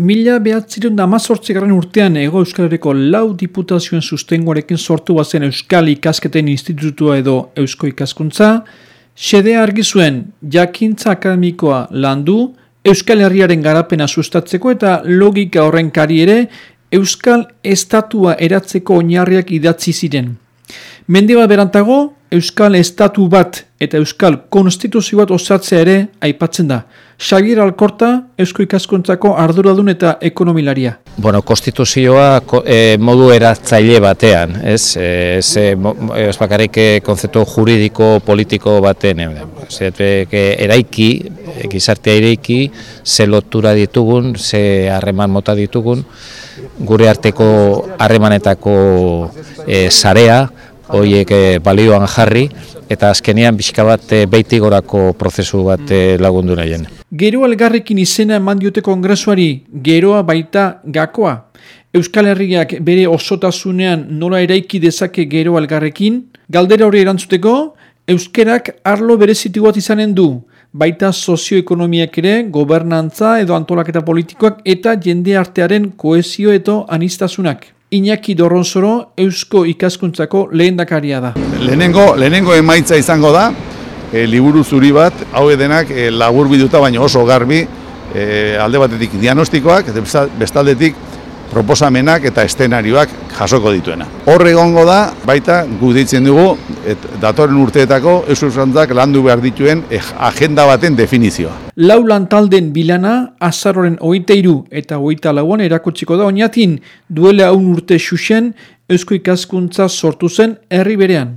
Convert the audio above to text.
Mila behatzerun da urtean ego Euskal Herriko lau diputazioen sustengoarekin sortu bazen Euskal Ikasketen Institutua edo Eusko Ikaskuntza, sede argi zuen jakintza akademikoa landu, Euskal Herriaren garapena sustatzeko eta logika horren kari ere Euskal Estatua eratzeko oinarriak idatzi ziren. Mende bat berantago, Euskal Estatu bat eta Euskal Konstituzio bat osatzea ere aipatzen da. Xavier Alkorta, Eusko Ikaskuntzako arduradun eta ekonomilaria. Bueno, konstituzioa e, modu eratzaile batean, ez? E, ez, e, ez bakarrik konzeptu juridiko, politiko baten, e, eraiki, gizartea eraiki, ze lotura ditugun, ze harreman mota ditugun, gure arteko harremanetako e, sarea, horiek eh, balioan jarri eta azkenean bizka bat eh, beitigorako prozesu bat eh, lagundu nahien. Gero algarrekin izena eman diote kongresuari, geroa baita gakoa. Euskal Herriak bere osotasunean nola eraiki dezake gero algarrekin, galdera hori erantzuteko, Euskerak arlo berezitu bat izanen du, baita sozioekonomiak ere, gobernantza edo antolaketa politikoak eta jende artearen koezio eto anistasunak. Iñaki Dorronsoro Eusko ikaskuntzako lehendakaria da. Lehenengo, lehenengo emaitza izango da, e, liburu zuri bat, hau edenak e, labur biduta, baina oso garbi, e, alde batetik diagnostikoak, bestaldetik proposamenak eta estenarioak jasoko dituena. Horre egongo da, baita gu ditzen dugu, et, datoren urteetako Euskal landu behar dituen agenda baten definizioa. Lau lantalden bilana, azaroren oita iru eta oita lauan erakutsiko da oinatin, duela un urte xuxen, Eusko ikaskuntza sortu zen herri berean.